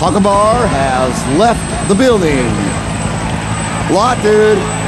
Hakabar has left the building. Lot, dude.